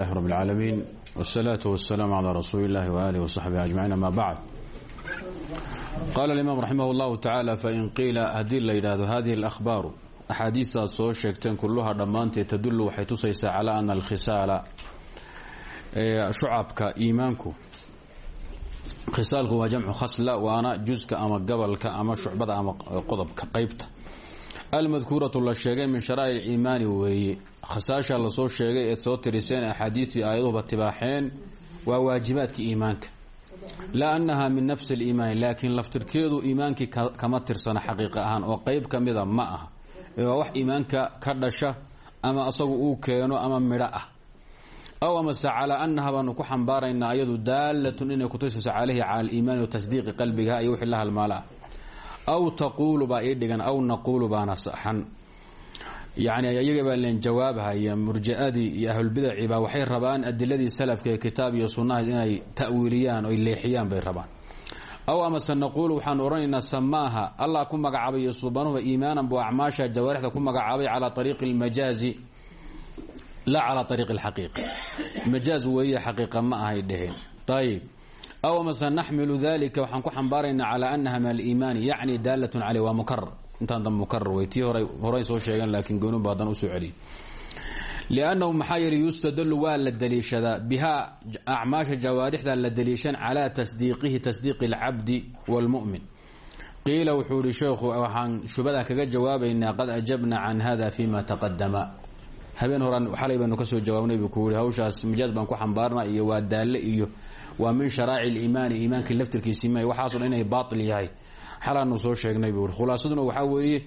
رب العالمين والصلاة والسلام على رسول الله وآله وصحبه أجمعين ما بعد قال الإمام رحمه الله تعالى فإن قيل هدي ليلاد هذه الأخبار أحاديث soo sheegteen كلها dhammaanteed تدل waxay tusaysaa على أن الkhisaal shucabka iimaanku khisaalku waa jamcu khasla waana juska ama gabalka ama shucbada ama qodobka qaybta almadkuuratu la sheegay min sharaa'ic iimaani weeye khasaasha la soo sheegay eed soo tiriseen axaadiidii aayaduhuba tibaaxeen waa waajibaadka iimaanka. Laa annaha min nafsi aliimaani laakiin laftirkeedu iimaankii kama tirsana xaqiiqa ahaan oo qeyb ka mida ma aha. Ee waa wax iimaanka ka dhasha ama asagu uu keeno ama midho ah. Aw amase calaa annaha baanu ku xambaaraynaa ayadu daalatun inay kutusayso caleyhi cala aliimaani wa tasdiiqi qalbigaha iyo wixii la halmaala ah aw taquulu baa ii dhigan aw naquulu baana saxan yacni iyaga baa leen jawaabhaya murji'adii iyo ahlulbidaci baa waxay rabaan adiladii salafka ee kitaab iyo sunnahayd inay ta'wiiliyaan oy leexiyaan bay rabaan. Aw amase naquulu waxaanu odhanaynaa samaaha allah ku magacaabay iyo subanuba iimaanan buu acmaasha jawaarixda ku magacaabay calaa ariiqi almajaazi laa calaa ariiqi alxaqiiqa majaaz weeye xaqiiqa ma ahay dheheen. Ayib aw amase naxmilu dalika waxaan ku xambaaraynaa calaa annaha min aliimaani yacni daalatun caleyh waa mukarar intaan dambe mukarar wey tii hore soo sheegeen laakiin gooniba haddana u soo celiy liannahu maxaa yeeli yustadalu waa la daliishadaa. Bihaa acmaasha jawaarixda la daliishan calaa tasdiiqihi tasdiiqi alcabdi wاlmu'min qiila wuxuu ihi sheekhu waxaan shubada kaga jawaabaynaa qad ajabna can hada fima taqadama habeen horan xalay baynu ka soo jawaabnay buu ku hawshaas majaaz baan ku xambaarna iyo waa daalle iyo waa min sharaaci liimaani iimaankii laftirkiisii ma waxaaso dhan inay baatil yahay xalaanu soo sheegnay buu khulaasaduna waxaa weeye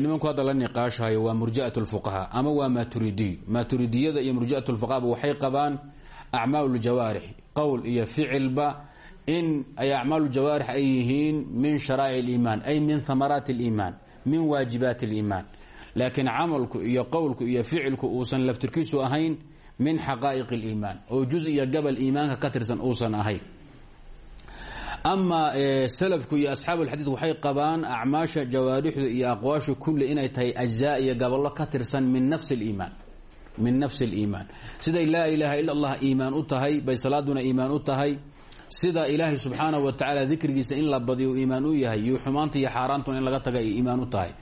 nimanku hadda la niqaashayo waa murji'at lfuqahaa ama waa maturidiy maturidiyada iyo murji'at lfuqahaba waxay qabaan acmaal ljawaarix qowl iyo ficilba in ay acmaal jawaarix ay yihiin min sharaa'ic liimaan ay min hamaraati liimaan min waajibaati liimaan laakiin camalku iyo qowlku iyo ficilku uusan laftirkiisu ahayn min xaqaa'iq اliimaan oo juz iyo gabal iimaanka ka tirsan uusan ahayn ama e, salafku iyo asxaab alxadiid waxay qabaan acmaasha jawaarixdu iyo aqwaashu kulli inay tahay ajza iyo gabollo ka tirsan min nafsi liimaan min nafsi aliimaan siday laa ilaaha illa allah iimaan u tahay bay salaaduna iimaan u tahay. Sida ilaahay subxaanahu wa tacaala dikrigiisa in la badiyo iimaan u yahay iyo xumaanta iyo xaaraantuna in laga taga ay iimaan u tahay.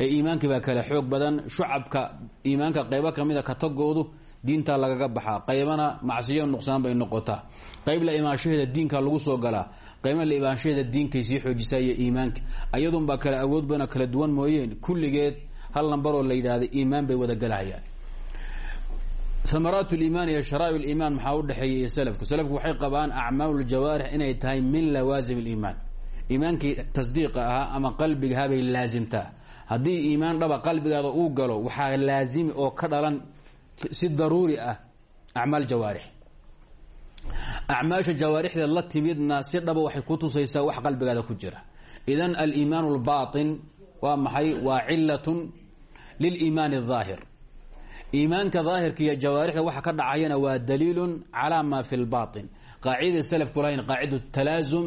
Ee iimaankii baa kale xoog badan shucabka iimaanka qeybo kamida ka tagoodu diintaa lagaga baxaa qaybana macsiyo nuqsaan bay noqotaa qayb la imaanshaheeda diinka lagu soo galaa qaybna la imaanshaheeda diinkay sii xoojisaa iyo iimaanka. Ayadunbaa kale awood badana kala duwan mooyeen. Kulligeed hal nambaroo la yidhaahda iimaan bay wada galahayaan amaraat liimaan iyo sharaaib liimaan maxaa udhexeeya iyo salafku? Salafku waxay qabaan acmaal ljawaarix inay tahay min lawaasim liimaan. Iimaankii tasdiiqa ahaa ama qalbigahabay laasimtaa haddii iimaan dhaba qalbigaada uu galo waxaa laazimi oo ka dhalan si daruuri ah acmaal jawaarix acmaasha jawaarixdeed la timidna si dhaba waxay ku tusaysaa wax qalbigaada ku jira idan aliimaan اlbaطin waa maxay waa cilatun liliimaan الظaahir iimaanka daahirka iyo jawaarixda waxa ka dhacayana waa daliilun calaa ma fi lbaطin qaacidada salafku lahayn qaacida talaasum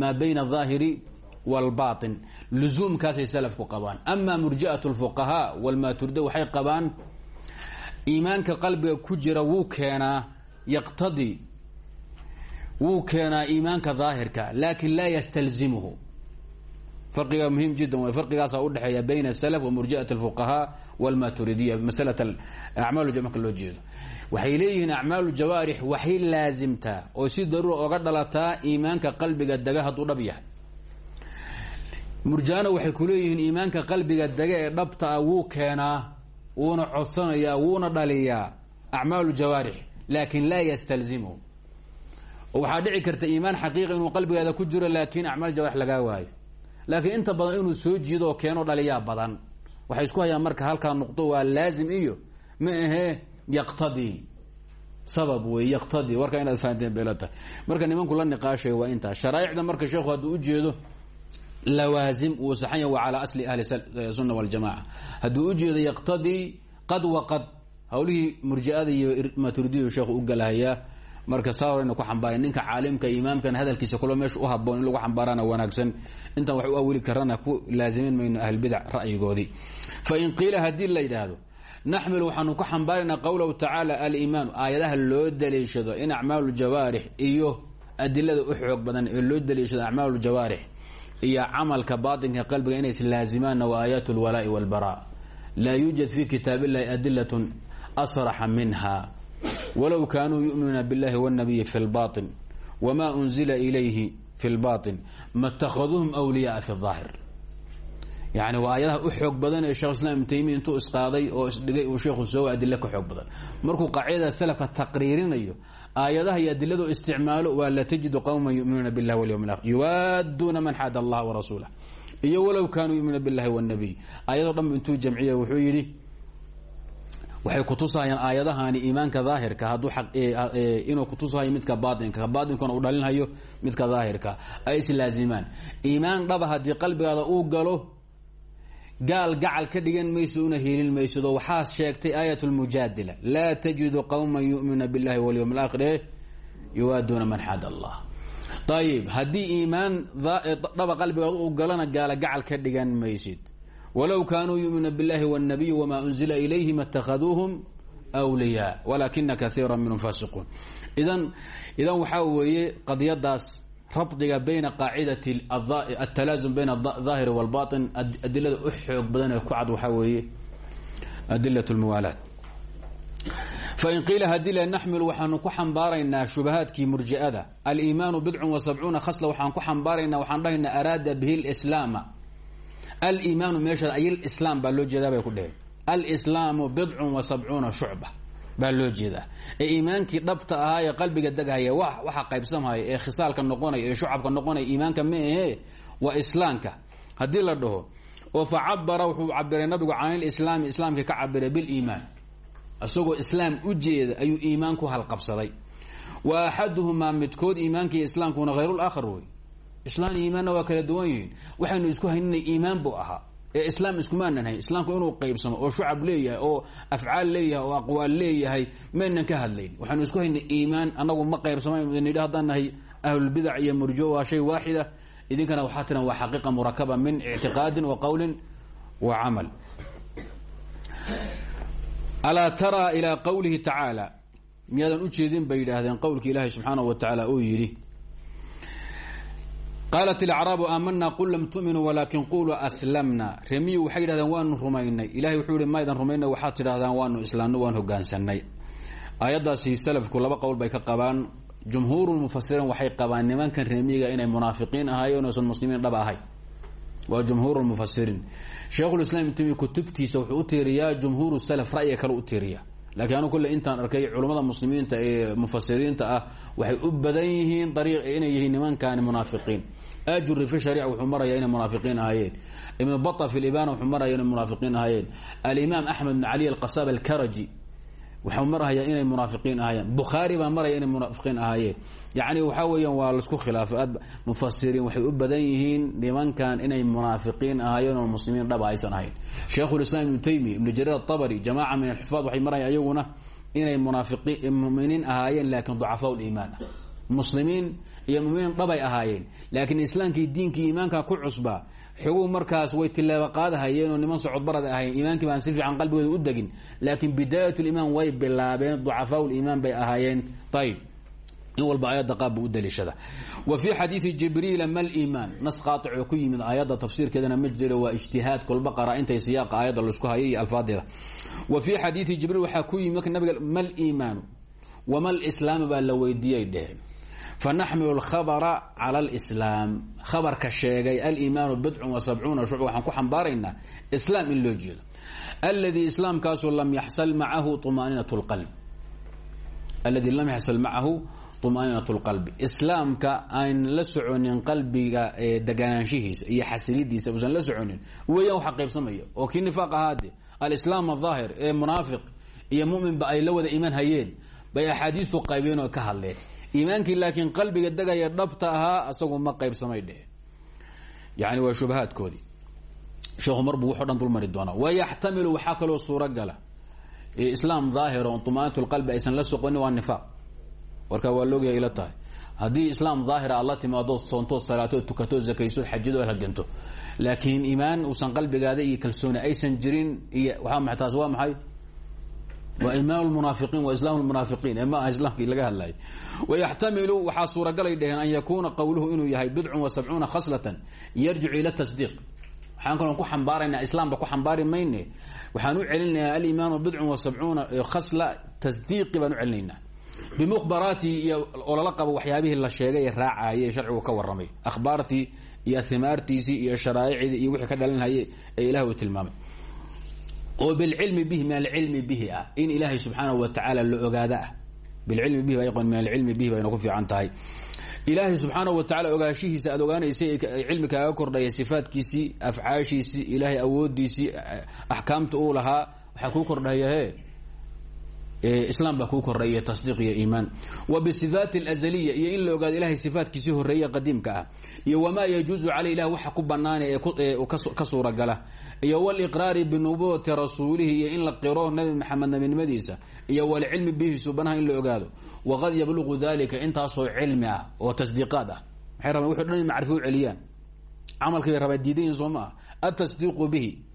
maa bayna الظaahiri wاlbaطin luzuumkaasay salafku qabaan ama murji'aة اlfuqahaa wاlmaturida waxay qabaan iimaanka qalbiga ku jira wuu keenaa yaqtadii wuu keenaa iimaanka daahirka laakin laa ystalzimhu farqiga muhiim jiddan w farqigaasa udhexeeya bayna aslf wa murji'at اlfuqahaa wاlmaturidiya masala acmaal marka loo jeedo. Waxay leeyihiin acmaal jawaarix waxay laasimtaa oo si daruura oga dhalataa iimaanka qalbiga dega hadduu dhab yahay. Murjaana waxay kuleeyihiin iimaanka qalbiga dega ee dhabta ah wuu keenaa wuuna codsanayaa wuuna dhaliyaa acmaalu jawaarix laakin laa ystalzimhu oo waxaa dhici karta iimaan xaqiiqa inuu qalbigaada ku jiro laakin acmaal jawaarix lagaa waayo. Laakiin inta badan inuu soo jiido oo keeno dhaliyaa badan. Waxay isku hayaan marka halkaa nuqdo waa laazim iyo ma ahee yaqtadii sabab wey yaqtadii warka inaad fahanteen bela tahay. Marka nimanku la niqaashay waa intaa. Sharaaicda marka sheekhu hadduu ujeedo lawaazim wuu saxanya waa calaa asli ahli sunna waljamaca hadduu ujeedo yaqtadii qad waqad hawlihii murji'ada iyo maturidiyu sheekhu u galahayaa marka saa horayna ku xambaara ninka caalimka imaamkan hadalkiisa kulo meesha u haboon in lagu xambaarana wanaagsan intaan wax u awili karana ku laazimin mayno ahlbidac ra'yigoodii fain qiila haddii la yidhaahdo naxmilu waxaanu ku xambaaraynaa qowlahu tacaala aliimaanu aayadaha loo daliishado in acmaalu ljawaarix iyo adilada u xoog badan ee loo daliishado acmaalu ljawaarix iyo camalka baatinka qalbiga inay islaazimaanna wa aayaat lwalaa'i walbaraa laa yuujad fi kitaab illahi adilatun asraxa minha walow kaanuu yu'minuuna biاllahi wاnnabiyi fi اlbaطin wma unzila ilayhi fi اlbaطin ma اtakhaduuhum wliyaaa fi الظaahir yani waa aayadaha u xoog badan ee shekh islam ibn taymiya intuu isqaaday oo isdhigay uu sheekhu soo adile ka xoog badan markuu qaacidada salafka taqriirinayo aayadaha iyo adiladu isticmaalo waa la tajidu qowma yuminuuna biاllahi walyawm اlakhir yuwaaduuna man xaada allaha warasuulah iyo walow kaanuu yuminuuna biاllahi wاnnabiy aayado dhan intuu jamciya wuxuu yidhi waxay kutusahayaan aayadahani iimaanka daahirka hadduu inuu kutusahayo midka baatinka baatinkuna uu dhalinhayo midka daahirka ay islaazimaan iimaan dhaba haddii qalbigaada uu galo gaal gacal ka dhigan mayso una hiilin maysodo waxaa sheegtay aayat lmujaadila laa tajidu qowma yuminuuna biاllahi walyawm اlaakhir e yuwaaduuna man xaad allah ayib haddii iimaan dhaba qalbigaada uu galona gaala gacal ka dhigan maysid wlow kaanuu yuminuuna biاllahi wالnabiy wma unzila ilayhim اtakhaduuhum wliyaa walakina kaiira minhum fasiquun idan idan waxaa weeye qadiyadaas raddiga bayna qaacidati atalaasum bayna ahaahiri walbain adilada u xoog badan ee ku cad waxaa weeye adila lmuwaalaat fain qiila haddii la naxmilu waxaanu ku xambaaraynaa shubahaadkii murji'ada. Aliimaanu bidcun wa sabcuuna khasla waxaan ku xambaaraynaa waxaan dhahaynaa araada bihi lislaama aliimaanu meesha ay lislaam baa loo jeedaa bay ku dheheen alslaamu bidcun wa sabcuuna shucba baa loo jeedaa. Ee iimaankii dhabta ahaa ee qalbiga degahaya wa waxa qaybsamhaya ee khisaalka noqonaya ee shucabka noqonaya iimaanka ma ahee waa islaamka. Haddii la dhaho oo fa cabara wuxuu cabiray nabigu can ilislaami islaamkii ka cabiray biliimaan isagoo islaam u jeeda ayuu iimaan ku halqabsaday wa axaduhumaa midkood iimaankii islaamkuna hayruulaakhar wey. Islaan iimaanna waa kala duwan yihiin. Waxaynu isku haynina iimaan buu ahaa ee islaam iskumaanan hayn islaamku inuu qaybsamo oo shucab leeyahay oo afcaal leeyahay oo aqwaal leeyahay maynan ka hadlayn. Waxaynu isku hayna iimaan anagu ma qaybsamaynidhi haddaan nahay ahlulbidac iyo murjo waa shay waaxida. Idinkana waxaa tiran waa xaqiiqa murakaba min ictiqaadin wa qowlin wa camal. Alaa taraa ilaa qowlihi tacaala miyaadan ujeedin bay yidhaahdeen qowlki ilaahay subxaanahu wa tacaala uu yidhi qaalat ilacraabu aamanaa qul lam tuminuu walaakin quluu aslamna remiyu waxay yidhahdeen waanu rumaynay ilahay wuxuu yihi maydan rumaynay waxaad tidhahdaan waanu islaamno waan hogaansanay aayaddaasi salafku laba qowl bay ka qabaan jumhuurulmufasiriin waxay qabaan nimankan remiyiga inay munaafiqiin ahaayeen oosan muslimiin dhab ahay waa jumhuurulmufasiriin sheikhulislaam ibn tamiya kutubtiisa wuxuu u tiiriyaa jumhuuru salaf ra'yiga kale u tiiriya laakiin anu kulle intaan arkay culummada muslimiinta ee mufasiriinta ah waxay u badan yihiin ariiq inay yihiin nimankaani munaafiqiin ajuri fi shariica wuxuu maraya inay munaafiqiin ahaayeen. Ibn bata fi libana wuxuu maraya inay munaafiqiin ahaayeen. Alimaam axmed bn cali alqasab alkaraji wuxuu maraya inay munaafiqiin ahaayeen. Bukhaari baa maraya inay munaafiqiin ahaayeen. Yacni waxaa weeyaan waa la isku khilaafay aad mufasiriin waxay u badan yihiin nimankan inay munaafiqiin ahaayeen oo muslimiin dhaba aysan ahayn. Sheikhulislaam ibnu taymiya ibnu jariir atabari jamaaca min alxufaad waxay maraya ayaguna inay munaafiqiin muminiin ahaayeen laakiin ducafaa liimaan ah muslimiin iyo muminiin dhabay ahaayeen. Laakiin islaamkii diinkii iimaanka ku cusbaa xoguu markaas way tilaabo qaadahayeen oo niman socod barad ahayn iimaankii baan si fiican qalbigooda u degin laakiin bidaayat liimaan way bilaabeen ducafaa liimaan bay ahaayeen. Ayb in walba aayadda qaab buu u daliishada. Wa fii xadiidi jibriila ma liimaan nas qaatic oo ku yimid aayadda tafsiirkeedana ma jiro waa ijtihaad kolba qara intay siyaaqa aayadda la isku hayay iyo alfaadeeda wa fii xadiidi jibriil waxaa ku yimid marka nabiga ma liimaanu wama lislaamu baa la weydiiyey dheheen fanaxmilu alkhabara cala alislaam khabarka sheegay aliimaanu bidcun wa sabcuuna shuc waxaan ku xambaaraynaa islaam in loo jeedo alladii islaamkaasu lam yaxsal macahu umaninat lqalb alladii lam yaxsal macahu umaninat lqalbi islaamka aan la soconin qalbiga deganaanshihiisa iyo xasilidiisa usan la soconin weeyaan waxa qaybsamaya oo kii nifaaq ahaade alislaam ahaahir ee munaafiq iyo muminba ay la wada iman hayeen bay axaadiistu qaybeen ka hadleen iimaankii laakiin qalbiga degaya dhabta ahaa asagu ma qaybsamay dheheen yani waa shubahaadkoodii. Sheekhu mar buu wuxo dhan dulmari doonaa. Wayaxtamilu waxaa kaloo suurogala islaam daahir on طumaanat اlqalbi aysan la soconin waa nifaaq. Warkaa waa loogyahay ila tahay. Haddii islaam daahira aad la timaado soontood salaatood tukatood zakayso xajado halganto. Laakiin iimaan uusan qalbigaada iyo kalsooni aysan jirin iyo waa taas waa maxay waa imaam lmunaafiqiin wa islaam lmunaafiqiin ee ma aha islaamkii laga hadlayay. Wayaxtamilu waxaa suuragalay dheheen an yakuuna qowluhu inuu yahay bidcun wa sabcuuna khaslatan yarjicu ila tasdiiq. Waxaan kalon ku xambaaraynaa islaamba ku xambaari mayne. Waxaan u celinayaa alimaanu bidcun wa sabcuuna khasla tasdiiqi baan u celinaynaa. Bimukhbaraatihi iyo oo lala qabo waxyaabihii la sheegay ee raacayay ee sharcigu ka warramay oo bilcilmi bihi min alcilmi bihi ah. In ilaahay subxaanahu wa tacaala la ogaada ah. Bilcilmi bihi baa min alcilmi bihi bayna ku fiican tahay. Ilaahay subxaanahu wa tacala ogaashihiisa aad ogaanaysay cilmi kaaga kordhaya sifaadkiisii afcaashiisii ilaahay awoodiisii axkaamta uu lahaa waxaa kuu kordhaya islaam baa kuu kordhaya tasdiiq iyo iimaan. Wa bisifaati alazaliya iyo in la ogaado ilahay sifaatkiisii horreeye qadiimka ah. Iyo wamaa yajuuzu caley ilah waxa ku banaana ee ka suuragala. Iyo waliqraari binubuwati rasuulihi iyo in la qiro nabi maxamed nabinimadiisa iyo walcilmi bihi subanaha in la ogaado. Waqad yabluqu dalika intaasoo cilmi ah oo tasdiiqaad ah. Maxay rabaan? Wuxu dhan macrifo u celiyaan. Camalkii bay rabaa diidayin soo maa atasdiiqu bihi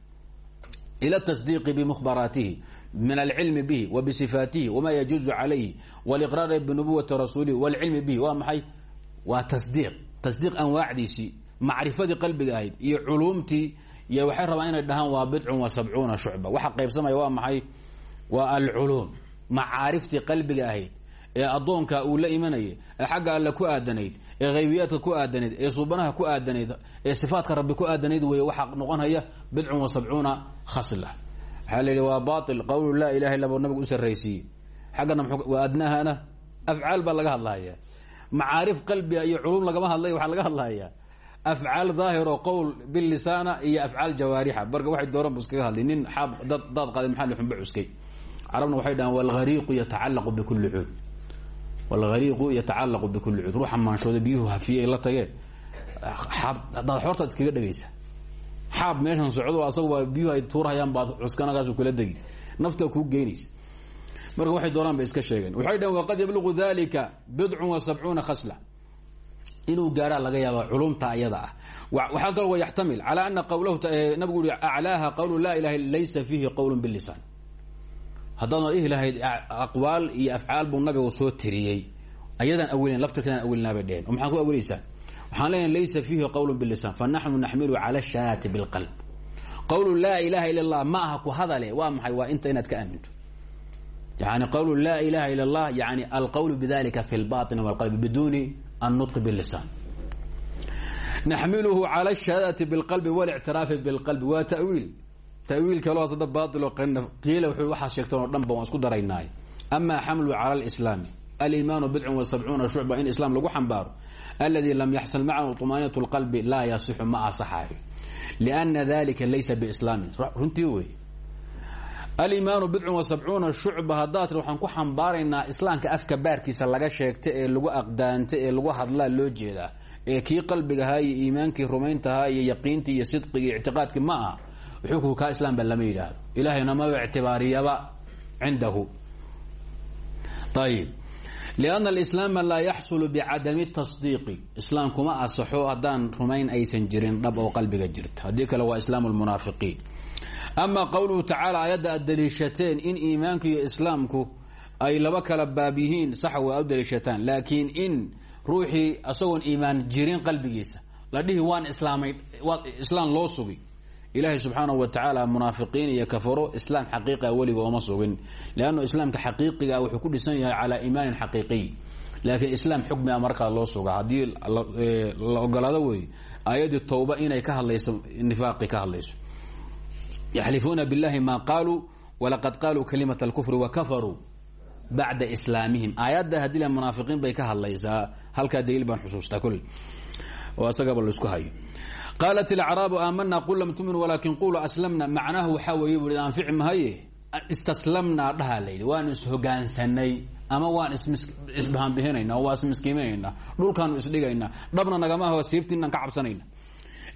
ila tasdiiqi bimukhbaraatihi min bihi wa bisifaatihi wama yajuuzu calayhi waliqraari binubuwati rasuulihi walcilmi bihi waa maxay waa tasdiiq tasdiiq anwaacdiisii macrifadii qalbiga ahayd iyo culuumtii iyo waxay rabaan inay dhahaan waa wa sabcuuna shucba waxa qaybsamaya waa maxay waa alculuum macaariftii qalbiga ahayd ee addoonka uu la imanayay ee xagga alle ku aadanayd ee haybiyaadka ku aadanayd ee suubanaha ku aadanayd ee sifaatka rabbi ku aadanayd khasla waxaa la yidhi waa bail qowlu laa ilaha illa bu nabigu u sarraysiiyey. Xaggana waa adnahana afcaal baa laga hadlahaya macaarif qalbiga iyo culum lagama hadlay waxaa laga hadlahaya afcaal daahir oo qowl bilisaana iyo afcaal jawaarixa. Marka waxay dooran bu iskaga hadlay nin xaab dad daad qaaday maxaa xunba cuskay? Carabna waxay dhahaan walghariiqu yatacallaqu bikulli cuud. Walghariiqu yatacallaqu bikulli cuud. Ruuxa maanshooda biyuhu hafiyey la tagee hadaad xoortaad iskaga dhegaysa xaab meeshan socdo asagu waa biyuhu ay tuurhayaan baad cuskanagaasu kula degi. Nafta kuu geynaysa marka waxay doonaan bay iska sheegeen. Waxay dhaheen waqad yabluqu dalika bidcun wa sabcuuna khasla. Inuu gaaraa laga yaaba culumta ayada ah. Waxaa kaloo wa yaxtamil calaa ana nabigu ui aclaaha qawlu laa ilaha laysa fiihi qowlun bilisaan haddaadna ihi lahayd aqwaal iyo afcaal buu nabigu soo tiriyey. Ayadaan awelin laftirkeedaan awelinaa bay dheheen oo maxaa ku awelaysaan waxaan leenahay laysa fiihi qowl bilisan fanaxnu naxmilu cala shaati bilqalb qowl laa ilaha illa allah ma aha ku hadale waa maxay waa inta inaad ka aaminto yani qowl laa ilaha illa allah yani alqowl bidalika fi lbain wlqalbi biduuni annutq bilisan naxmiluhu cala shahaadati bilqalbi walictiraafi bilqalbi waa tawiil tawiil kaloo asada baail oo qiila wuxuu waxaa sheegteen oo dhan ba waan isku daraynaay ama xamlu cala lislaami alimaanu bidcun wa sabcuuna shucba in islaam lagu xambaaro aladi lam yaxsan macahu umaaniyat lqalbi laa yasixu ma asaxayo lina dalika laysa bislaamin runtii wey alimaanu bidcun wa sabcuuna shucba haddaad tiri waxaan ku xambaaraynaa islaamka afka baarkiisa laga sheegta ee lagu aqdaanta ee lagu hadlaa loo jeedaa. Ee kii qalbigahaa iyo iimaankii rumayntahaa iyo yaqiintii iyo sidqigii ictiqaadkii ma aha. Xukunka kaa islaamba lama lianna alislaama laa yaxsulu bicadami tasdiiqi islaam kuma asaxo haddaan rumayn aysan jirin dhab oo qalbiga jirta haddii kale waa islaamu lmunaafiqiin ama qowluhu tacaala ayadda aad daliishateen in iimaanku iyo islaamku ay laba kala baab yihiin sax waa u daliishataan laakiin in ruuxii asagoon iimaan jirin qalbigiisa la dhihi waan islaamay islaam loo sugi ilaahay subxaanahu wa munaafiqiin iyo kafaro islaam xaqiiqa weliga ooma sugin. Leannu islaamka xaqiiqiga wuxuu ku dhisan yahay calaa iimaanin xaqiiqiy. Laakiin islaam xukmi a markaa loo suga haddii la ogolaado wey aayaddii towba inay ka hadlayso nifaaqi ka hadlayso. Yaxlifuuna biاllahi ma qaaluu walaqad qaaluu kalimat اlkufri wakafaruu bacda islaamihim. Aayadda haddii la munaafiqiin bay ka hadlaysaa halkaa daliil baan xusuustaa kol oo isagaba la isku hayo qaalat ilacraabu aamana qul lam tumin walaakin quluu aslamna. Macnaha waxaa weeye bui anfici mahaye istaslamnaa dhaha layidhi waan ishogaansanay ama waan isbahanbihinayna oo waa ismiskiiminayna dhulkaanu isdhigaynaa dhabna nagama aho siiftiinaan ka cabsanayna.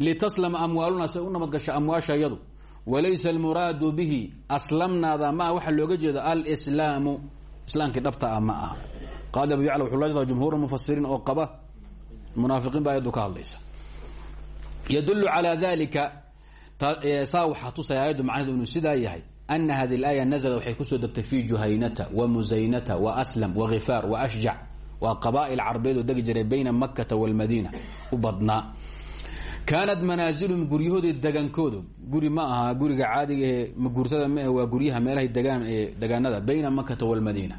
Litaslama amwaaluna say u nabadgasha amwaasha yadu. Walaysa almuraadu bihi aslamnaada maa waxaa looga jeeda alslaamu islaamkii dhabta ah ma aha. Qaadi abu yacla wuxuu la oo qaba. Munaafiqiin baa ayaddu ka hadlaysa yadullu calaa dalika saa waxaa tusaya ayaddu macnaheedu inuu sidaa yahay ana hadi اlaaya nazla waxay kusoo degtay fi juhaynata wa musaynata wa aslam wa khifaar wa ashjac waa qabaa'il carbeed oo degi jiray bayna makata wاlmadiina u badnaa kaanat manaasilum guryahoodii degankoodu guri ma aha guriga caadiga ee maguurtada ma waa guryaha meelahay degaan ee degaanada bayna makata wاlmadiina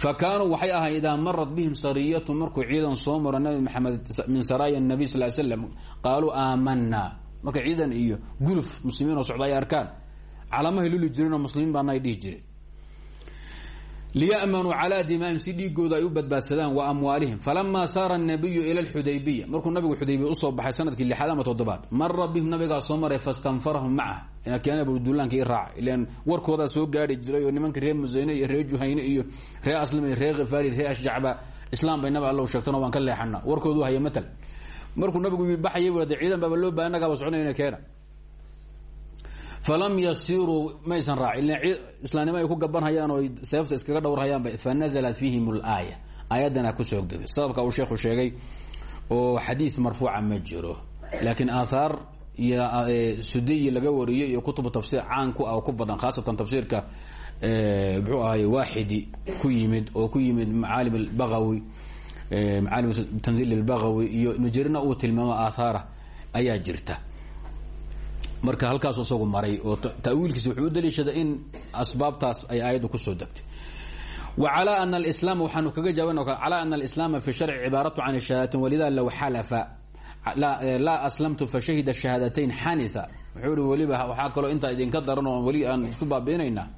fa kaanuu waxay ahay idaa marat bihim sariyatu markuu ciidan soo maro nabi maxamed min saraaya nabiy sal slam qaaluu aamanaa marka ciidan iyo guluf muslimiin oo socda ay arkaan calamahay luli jireenoo muslimiin baana dhihi jireen liyamanuu calaa dimaahim si dhiigooda ay u badbaadsadaan wa amwaalihim falamaa saara nabiyu ila xudaybiya markuu nabigu xudaybiya u soo baxay sannadkii lixaad ama toddobaad mara bihim nabigaa soo maray fastanfarahum macaha i raaca ilan warkoodaa soo gaari jiray oo nimanka reer musayne iyo reer juhayne iyo reer aslam reer khifaari reer ashjacba islaam bay nabi alla waan ka leexana warkoodu haya matal. Markuu nabigu baxayay bu de ciidan baaba loo bahay nagaaba socnayna keena falam yasiruu maysan raacin islaamnimo ay ku gabanhayaan oo seefta iskaga dhowrhayaanba fanaزlat fiihim اlaaya aayadana ku soo degay sababka uu sheekhu sheegay oo xadiid marfuuca ma jiro laakiin iyo sudiyi laga wariyey iyo kutubu tafsiir caan ku ah oo ku badan khaasatan tafsiirka muxuu ahay waaxidi ku yimid oo ku yimid macaalim اbagawi macaalim tanzil اlbagawi iyo ibnu jarina uu tilmaamo aathaara ayaa jirta marka halkaasu isagu maray oo tawiilkiisa wuxuu u daliishaday in asbaabtaas ay aayaddu kusoo degtay wa calى ana اlislaam waxaanu kaga jawaabana calى ana alislaama fi sharci cibaaratu can shahaadatin walida low xalafa laa aslamtu fashahida shahaadatayn xanitha. Wuxuu ihi weliba waxaa kaloo intaa idinka daran oo weli aan isku baabiinayna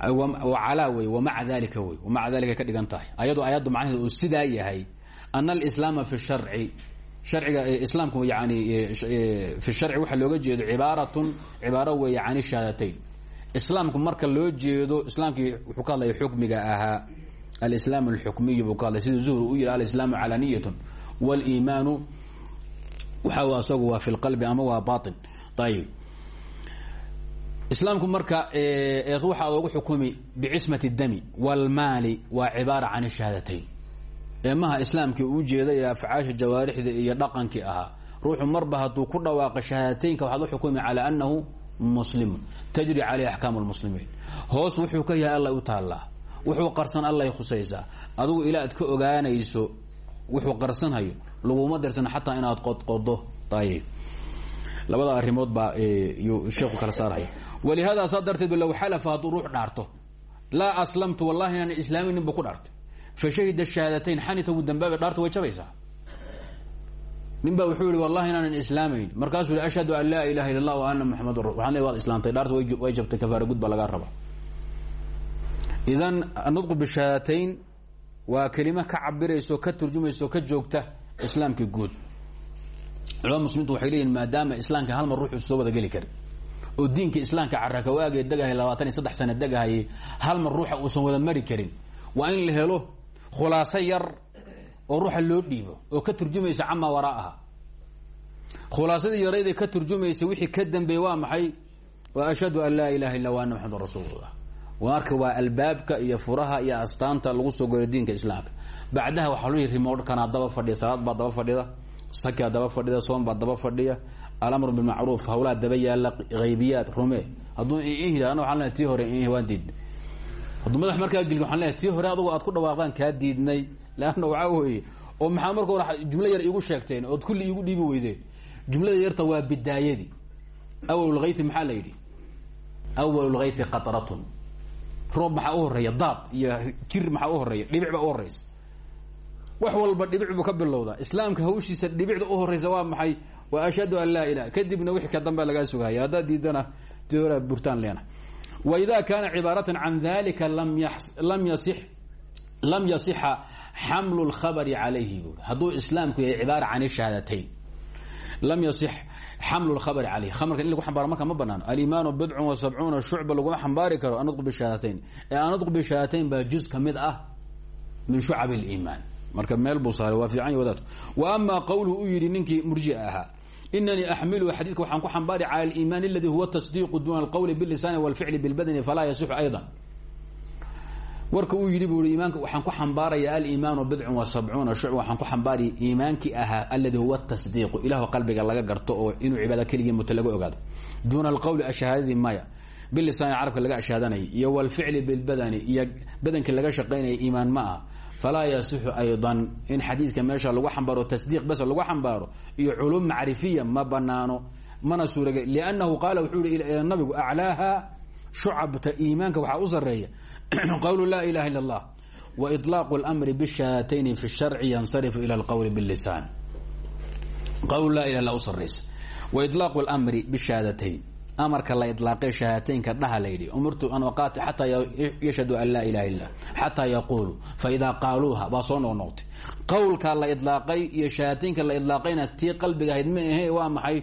calaa wey wamaca dalika wey wamaca dalika ka dhigan tahay. Ayadoo ayaddu macnaheed uu sidaa yahay ana alislaama fi sharci sharciga islaamku yani fi sharci waxaa looga jeedo cibaaratun cibaaro weeye can shahaadateyn. Islaamku marka loo jeedo islaamkii wuxuu ka hadlaya xukmiga ahaa. Alislaam alxukmiy buu ka hadlay sida zuhri u yihi alislaamu calaniyatun waliimaanu waxa asagu waa fi lqalbi ama waa bain ayib islaamku marka waxaa loogu xukumi bicismati dami wاlmaali waa cibaara can shahaadateyn. Eemaha islaamkii uu jeeday ee afcaasha jawaarixda iyo dhaqankii ahaa ruuxu marba hadduu ku dhawaaqa shahaadateynka waxaad u xukumi calaa anahu muslimun tajri caleyh axkaamu lmuslimiin hoos wuxuu ka yahay allay u taallaa wuxuu qarsan allay khusaysaa. Adigu ilaa ka ogaanayso wuxuu qarsanhayo laguma dirsan xataa inaad qodqodo ayib labada arimood baa yuu sheeku kala saarhaya walihaada saa darteed low xalafa hadduu dhaarto. Laa aslamtu wallahi inaan islaaminin buu ku dhaartay. Fashahida shahaadatayn xanita wuu dambaaba dhaarta way jabaysaa. Nin wuxuu wallahi inaanan islaamayn. Markaasuu yihi ashhadu an laa ilaha illa wa ana muxamadu waxaan le waad islaamtay dhaarta way jabtay kafaara gud baa lagaa rabaa idan nudqu bishahaadateyn waa kelimo ka cabirayso ka turjumayso ka joogta islaamka guud. Culamada muslimiintu waxay leeyihiin maadaama islaamka hal mar ruuxu soo wada geli kari oo diinka islaamka carakawaagee degahay labaatan iyo saddex sana degahayay hal mar ruuxa uusan wada mari karin. Waa in la helo khulaaso yar oo ruuxa loo dhiibo oo ka turjumaysa camaa waraaha khulaasadii yarayday ka turjumaysa wixii ka dambeeyey waa maxay? Waa ashhadu an laa ilaha illa wa ana maxamed rasuulullah marka waa albaabka iyo furaha iyo astaanta lagu soo goro diinka islaamka bacdaha waxaa loo yihi rimoodhkanaa daba fadhiya salaad baa daba fadhida sakaa daba fadhida soom baa daba fadhiya alamru bilmacruuf hawlaa daba yaalla haybiyaad rume. Hadduu ihidana waxaan lehay tii hore waan diidnay. Hadduu madax markaa geli waxaan lehay tii hore adugu aad ku dhawaaqdaan kaa diidnay. Leanna waxaa weeye oo maxaa marka hore jumlo yar iigu sheegteen ood kulli iigu dhiibi weydeen. Jumlada yarta waa bidaayadii awalulhayti maxaa la yidhi? Awalulhayti qatratun. Roob maxaa u horreeya daad. Iyo jir maxaa u horreeya dhibic baa u horeysa wax walba dhibic buu ka bilowdaa. Islaamka hawshiisa dhibicda u horeysa waa maxay? Waa ashhadu an laa ilah kadibna wixii ka dambe lagaa sugahaya haddaad diidana hore burtaan leena. Wa ida kaana cibaaratan can dalika lam lam yasix lam yasixa xamlu lkhabari calayhi buui hadduu islaamku yahay cibaara can shahaadatayn lam yasix xamlu lkhabari caleyh khamarka in lagu xambaaro marka ma banaano alimaanu bidcun wa sabcuuna shucba laguma xambaari karo anudqu bishahaadateyn ee anudqu bishahaadateyn baa juz ka ah min shucab liimaan marka meel buu saaray waa fiican wadaadku wa ama qowluhu u yidhi ninkii murjia ahaa inanii axmilu xadiidka waxaan ku xambaari cala aliimaan aladi huwa tasdiiqu duna alqowli bilisaani walficli bilbadani falaa yasixu ayda warka uu yidhi buu i imaanka waxaan ku xambaaraya aliimaanu bidcun wa sabcuuna shucba waxaan ku xambaaraya iimaankii ahaa aladi huwa tasdiiqu. Ilahu qalbiga laga garto oo inuu cibaada keligii muto laga ogaado. Duuna alqowli ashahaadadii maya bilisaani carabka laga ashaadanaya iyo walficli bilbadani iyo badanka laga shaqaynaya iimaan ma ah falaa yasixu aydan in xadiidka meesha lagu xambaaro tasdiiq bas lagu xambaaro iyo culuum macrifiya ma banaano mana suurage liannahu qaala wuxuu ihi nabigu aclaaha shucabta iimaanka waxaa u sareeya qawlu laa ilaha illa allah wa iطlaaqu اlmri bishaatayni fi sharci yansarifu ila alqowli bilisaan qawl laa ilah illa u sareysa wa ilaaqu lmri bishaadatayn amarka la ilaaqay shahaataynka dhaha la yidhi umirtu an aqaati xataa yashhadu an laa ilaha illa xataa yaquulu faidaa qaaluuha baa soo noqnoqtay qowlkaa la idlaaqay iyo shahaataynka la idlaaqayna tii qalbiga ahayd ma ahe waa maxay?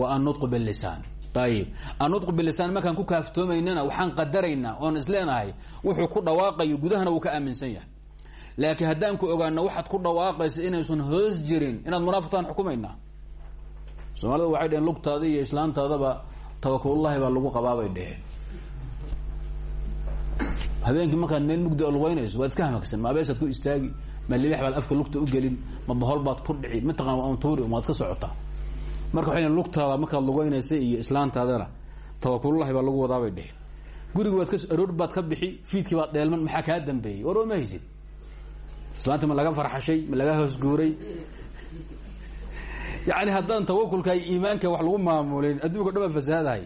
Wa annutqu bilisaan ayib annutqu bilisaan markaan ku kaaftoomaynana waxaan qadaraynaa oon isleenahay wuxuu ku dhawaaqayo gudahana wuu ka aaminsan yahay. Laakiin haddaan ku ogaano waxaad ku dhawaaqaysa inaysan hoos jirin inaad munaafiqtaan xukumaynaa. Soomaalida waxay dheheen lugtaada iyo islaantaadaba tawakulullahi baa lagu qabaabay dheheen habeenkii markaad meel mugdi lugeynayso waad iska hamagsan ma ku istaagi ma libax baad afka lugta u gelin ma bahol baad ku dhici mataqan waa untuuri waad ka socotaa marka waxay lugtaada markaad lugeynaysa iyo islaantaadana tawakulullahi baa lagu wadaabay dheheen guriga waad ka aroor baad ka bixi fiidkii baad dheelman maxaa kaa dambeeyey? War ma haysid? Islaanta ma laga farxashay ma laga hoosguuray yani haddaan tawakulka iimaanka wax lagu maamulin adduunka dhan baa fasaadahay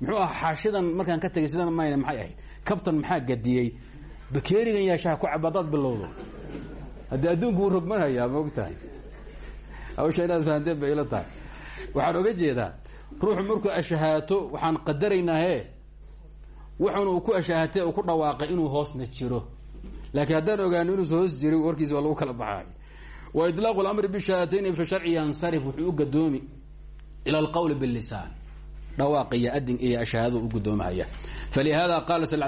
muxuu aha xaashidan markaan ka tegay sidan mayna maxay ahayd? Kabtan maxaa gadiyey? Bakeerigan yaashaha ku cabadaad bilowdo. Haddii adduunku uu rogmanhayaa ma og hawsha inaad fahanteen bay ila tahay. Waxaan oga jeedaa ruuxu markuu ashahaato waxaan qadaraynaa he wuxuuna uu ku ashahatay uu ku dhawaaqay inuu hoosna jiro. Laakiin haddaan ogaano inuusa hoos jirin warkiisa waa lagu kala baxaay wa ilaaqu lamri bishahaatayni fi sharci yansarif wuxuu u gadoomi ila alqowli bilisaan dhawaaq iyo adin iyo ashahaado u gudoomahaya falihada qaala sal